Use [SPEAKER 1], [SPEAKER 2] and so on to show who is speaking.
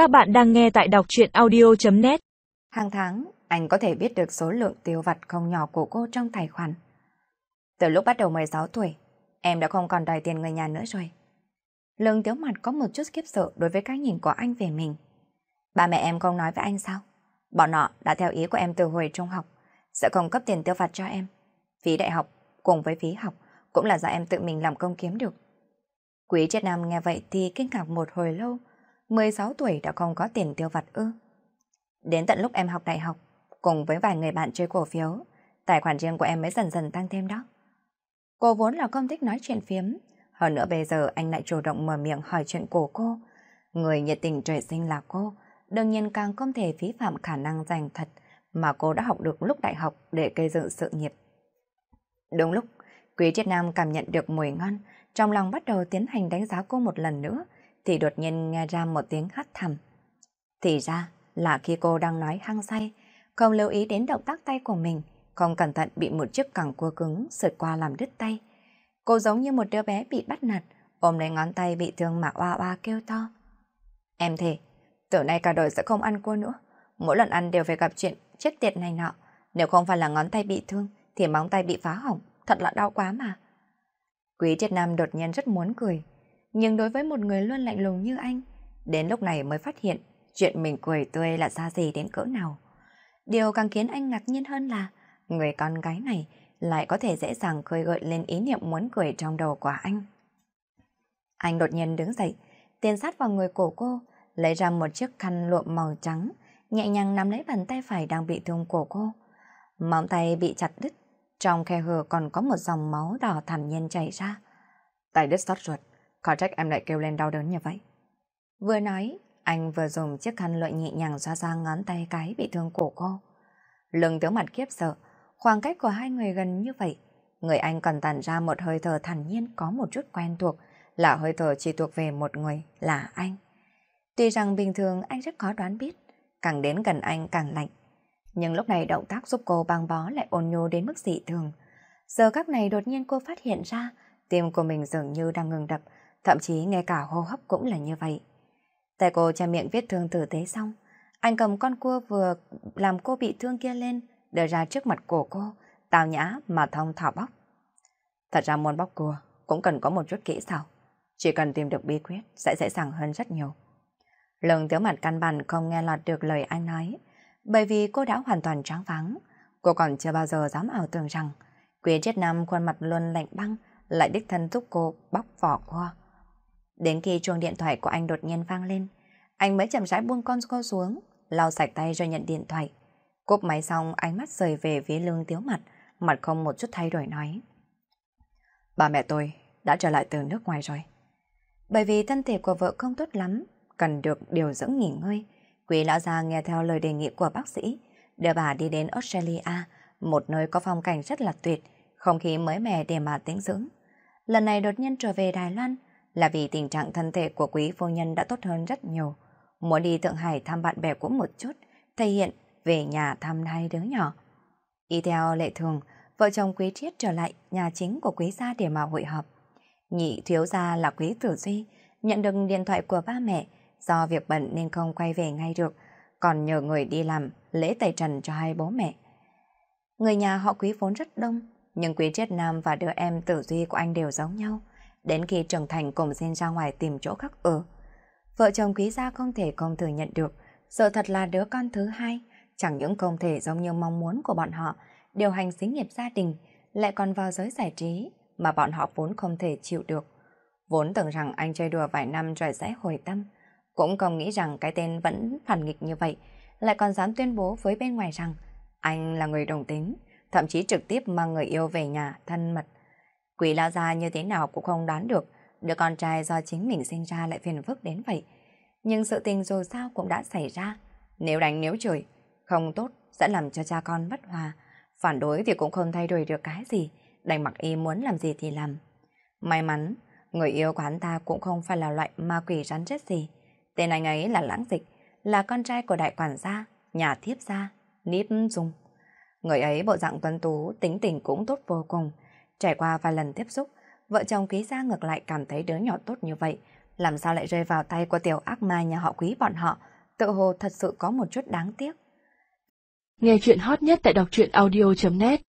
[SPEAKER 1] Các bạn đang nghe tại đọc chuyện audio.net
[SPEAKER 2] Hàng tháng, anh có thể biết được số lượng tiêu vặt không nhỏ của cô trong tài khoản. Từ lúc bắt đầu 16 tuổi, em đã không còn đòi tiền người nhà nữa rồi. Lương tiếu mặt có một chút khiếp sợ đối với cái nhìn của anh về mình. Ba mẹ em không nói với anh sao? Bọn họ đã theo ý của em từ hồi trung học, sẽ không cấp tiền tiêu vặt cho em. Phí đại học cùng với phí học cũng là do em tự mình làm công kiếm được. Quý triết nam nghe vậy thì kinh ngạc một hồi lâu, 16 tuổi đã không có tiền tiêu vặt ư. Đến tận lúc em học đại học, cùng với vài người bạn chơi cổ phiếu, tài khoản riêng của em mới dần dần tăng thêm đó. Cô vốn là không thích nói chuyện phiếm, hơn nữa bây giờ anh lại chủ động mở miệng hỏi chuyện của cô. Người nhiệt tình trời sinh là cô, đương nhiên càng không thể phí phạm khả năng dành thật mà cô đã học được lúc đại học để gây dựng sự nghiệp. Đúng lúc, Quý Triết Nam cảm nhận được mùi ngon, trong lòng bắt đầu tiến hành đánh giá cô một lần nữa, thì đột nhiên nghe ra một tiếng hắt thầm. Thì ra là khi cô đang nói hăng say, không lưu ý đến động tác tay của mình, không cẩn thận bị một chiếc cẳng cua cứng sượt qua làm đứt tay. Cô giống như một đứa bé bị bắt nạt, ôm lấy ngón tay bị thương mà oa oa kêu to. Em thề, từ nay cả đời sẽ không ăn cua nữa. Mỗi lần ăn đều phải gặp chuyện chết tiệt này nọ. Nếu không phải là ngón tay bị thương, thì móng tay bị phá hỏng, thật là đau quá mà. Quý triết nam đột nhiên rất muốn cười, nhưng đối với một người luôn lạnh lùng như anh, đến lúc này mới phát hiện chuyện mình cười tươi là ra gì đến cỡ nào. Điều càng khiến anh ngạc nhiên hơn là người con gái này lại có thể dễ dàng khơi gợi lên ý niệm muốn cười trong đầu của anh. Anh đột nhiên đứng dậy, tiến sát vào người cổ cô, lấy ra một chiếc khăn lụa màu trắng, nhẹ nhàng nắm lấy bàn tay phải đang bị thương của cô. Móng tay bị chặt đứt, trong khe hở còn có một dòng máu đỏ thản nhiên chảy ra. Tay đứt xót ruột, có trách em lại kêu lên đau đớn như vậy. Vừa nói, anh vừa dùng chiếc khăn lợi nhẹ nhàng xoa ra ngón tay cái bị thương của cô. Lưng tướng mặt kiếp sợ, khoảng cách của hai người gần như vậy. Người anh còn tàn ra một hơi thở thản nhiên có một chút quen thuộc, là hơi thở chỉ thuộc về một người, là anh. Tuy rằng bình thường anh rất khó đoán biết, càng đến gần anh càng lạnh. Nhưng lúc này động tác giúp cô băng bó lại ôn nhô đến mức dị thường. Giờ các này đột nhiên cô phát hiện ra tim của mình dường như đang ngừng đập, thậm chí ngay cả hô hấp cũng là như vậy. Tay cô che miệng vết thương tử tế xong, anh cầm con cua vừa làm cô bị thương kia lên, đưa ra trước mặt cổ cô, tào nhã mà thông thảo bóc. Thật ra muốn bóc cua cũng cần có một chút kỹ xảo. Chỉ cần tìm được bí quyết sẽ dễ dàng hơn rất nhiều. Lần tiếu mặt căn bản không nghe lọt được lời anh nói, bởi vì cô đã hoàn toàn tráng vắng. Cô còn chưa bao giờ dám ảo tưởng rằng Quý Triết Nam khuôn mặt luôn lạnh băng lại đích thân giúp cô bóc vỏ cua. Đến khi chuông điện thoại của anh đột nhiên vang lên, anh mới chậm rãi buông con cô xuống, lau sạch tay rồi nhận điện thoại. Cúp máy xong ánh mắt rời về phía lương tiếu mặt, mặt không một chút thay đổi nói. Ba mẹ tôi đã trở lại từ nước ngoài rồi. Bởi vì thân thể của vợ không tốt lắm, cần được điều dưỡng nghỉ ngơi. Quý lão gia nghe theo lời đề nghị của bác sĩ, đưa bà đi đến Australia, một nơi có phong cảnh rất là tuyệt, không khí mới mẻ để mà tĩnh dưỡng. Lần này đột nhiên trở về Đài Loan là vì tình trạng thân thể của quý phu nhân đã tốt hơn rất nhiều. Muốn đi Thượng Hải thăm bạn bè cũng một chút, thể hiện về nhà thăm hai đứa nhỏ. Y theo lệ thường, vợ chồng quý triết trở lại nhà chính của quý gia để mà hội họp. Nhị thiếu gia là quý tử duy, nhận được điện thoại của ba mẹ, do việc bận nên không quay về ngay được, còn nhờ người đi làm lễ tẩy trần cho hai bố mẹ. Người nhà họ quý vốn rất đông, nhưng quý triết nam và đứa em tử duy của anh đều giống nhau. Đến khi trưởng thành cùng xin ra ngoài tìm chỗ khác ở. Vợ chồng quý gia không thể không thừa nhận được, sợ thật là đứa con thứ hai, chẳng những không thể giống như mong muốn của bọn họ, điều hành xí nghiệp gia đình, lại còn vào giới giải trí mà bọn họ vốn không thể chịu được. Vốn tưởng rằng anh chơi đùa vài năm rồi sẽ hồi tâm, cũng không nghĩ rằng cái tên vẫn phản nghịch như vậy, lại còn dám tuyên bố với bên ngoài rằng anh là người đồng tính, thậm chí trực tiếp mang người yêu về nhà thân mật. Quỷ lão ra như thế nào cũng không đoán được, đứa con trai do chính mình sinh ra lại phiền phức đến vậy. Nhưng sự tình dù sao cũng đã xảy ra. Nếu đánh nếu chửi, không tốt sẽ làm cho cha con bất hòa. Phản đối thì cũng không thay đổi được cái gì, đành mặc y muốn làm gì thì làm. May mắn, người yêu của hắn ta cũng không phải là loại ma quỷ rắn chết gì. Tên anh ấy là Lãng Dịch, là con trai của đại quản gia, nhà thiếp gia, nip Dung. Người ấy bộ dạng tuấn tú, tính tình cũng tốt vô cùng. Trải qua vài lần tiếp xúc, vợ chồng quý gia ngược lại cảm thấy đứa nhỏ tốt như vậy, làm sao lại rơi vào tay của tiểu ác ma nhà họ quý bọn họ, tự hồ thật sự có một chút đáng tiếc.
[SPEAKER 1] Nghe chuyện hot nhất tại đọc truyện audio.net